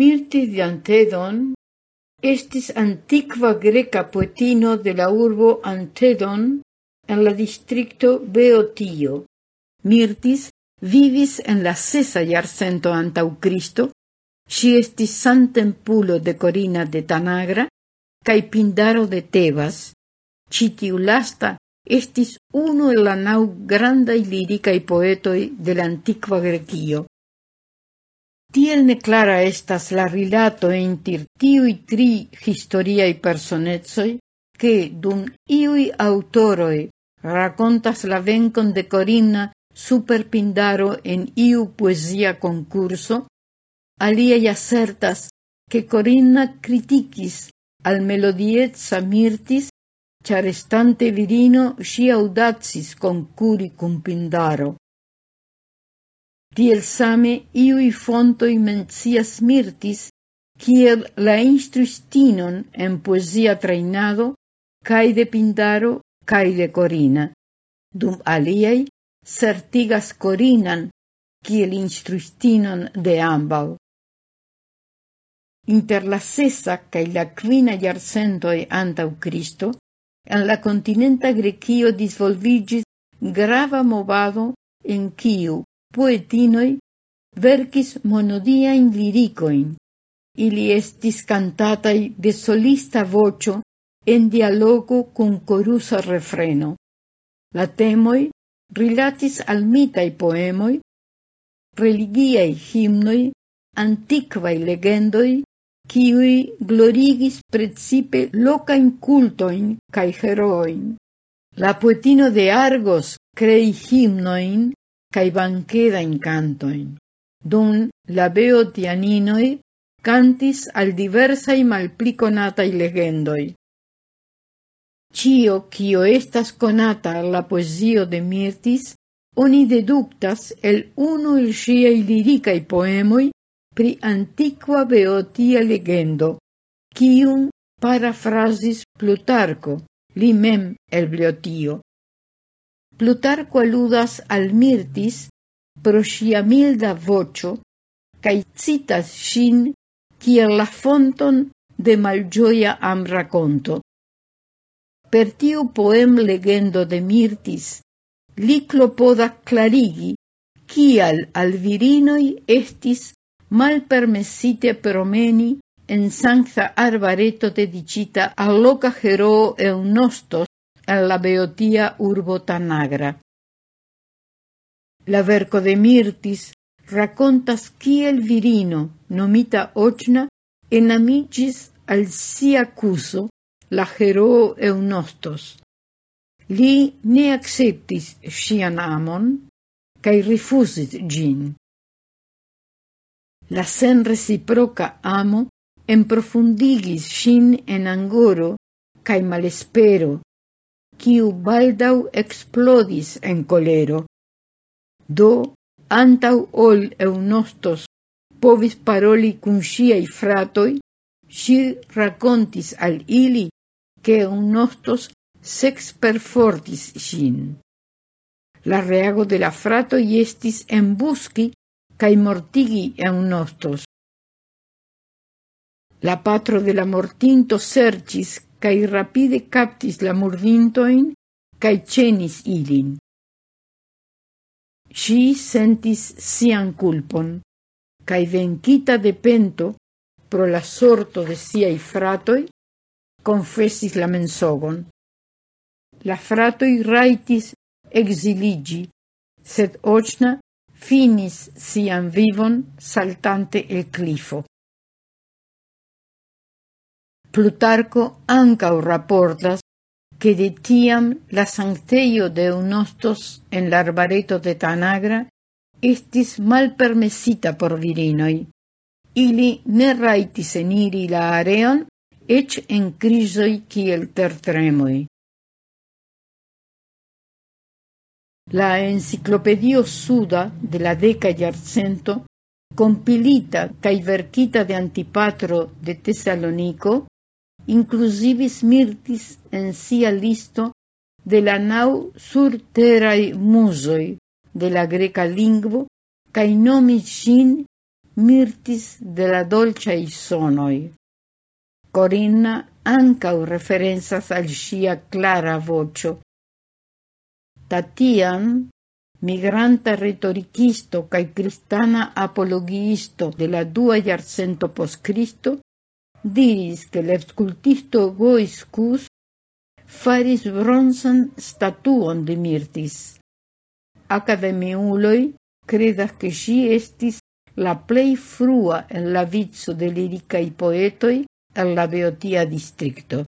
Miltidiantedon estis antiqua greca poetino de la urbo Antedon en la distrito Beotio. Mirtis vivis en la sesa iarcento antau Cristo, si estis santempulo de Corina de Tanagra cae Pindaro de Tebas. citiu lasta estis uno el la nau grandai liricae poetoi de la antiqua grequio. Tiel neclara estas la rilato inter tiui tri historiae personezoi, che dum iui autoroi racontas la vencon de Corina super Pindaro en iu poesia concurso, aliei assertas che Corinna criticis al melodiezza Mirtis, char estante virino si audazis concuri cum Pindaro. Tiel same iui fontoi mencias Mirtis kiel la instruistinon en poesia trainado cae de Pindaro cae de Corina, dum aliei certigas Corinan kiel instruistinon de ambau. Inter la sesa cae la quina iarcentoi antau Cristo, en la continenta Grecio disvolvigis grava movado en quiu poetinoi verkis monodiajn liricoin. Ili estis cantatai de solista vocio en dialogo con korusa refreno. La temoi rilatis al mitai poemoi, religiai himnoi, antiquai legendoi, kiuj glorigis precipe locain cultoin cae heroin. La poetino de Argos crei himnoin cae banquedain cantoin, dun la beotianinoi cantis al diversai malpli conatai legendoi. Cio cio estas conata la poesio de Mirtis, oni deductas el uno il sciei liricae poemoi pri antiqua beotia legendo, cium parafrasis Plutarco, li mem el beotio. Plutarco aludas al Mirtis pro sia milda vocio, cae citas sin kiel la fonton de malgioia am raconto. Per tiu poem legendo de Mirtis, li clopoda clarigi kial al virinoi estis mal permessite promeni en sancta arbareto dedicita al loca heroo Eunostos en la beotia urbo Tanagra. La verco de Mirtis racontas kiel virino nomita Ochna enamigis al sia cuso la heroo Eunostos. Li ne acceptis sian amon, cae rifusis gin. La sen reciproca amo enprofundigis sin en angoro cae malespero quiu baldau explodis en colero. Do, antau ol eunostos povis paroli cun siei fratoi, si racontis al ili, que eunostos sex perfortis sin. La reago de la frato estis embuski cae mortigi eunostos. La patro de la mortinto sergis cae rapide captis la murdintoin cae cenis ilin. Si sentis sian culpon, cae vencita de pento pro la sorto de siai fratoi, confessis la mensogon. La fratoi raitis exiligi, sed ocna finis sian vivon saltante el clifo. Plutarco ancau raportas que de tiam la sancteio de unostos en l'arbareto de Tanagra estis mal permesita por virinoi. Ili ne raitis eniri la areon, ec en crisoi kiel tertremoi. La enciclopedio suda de la deca iarcento, compilita cae verquita de Antipatro de Tesalonico, inclusive smirtis en sia listo de la nau surteraj musoi de la greca lingvo cae nomis sin Mirtis de la dolciai sonoi. Corinna ancau referenzas al sia clara vocio. Tatian, migranta retoricisto cae cristana apologiisto de la dua iarcento post Cristo, diris che l'escultisto Goiscus faris bronzan statuon de Mirtis. Academiuloi credas che si estis la plei frua en la vizzo de liricai poetoi el la Beotia districto.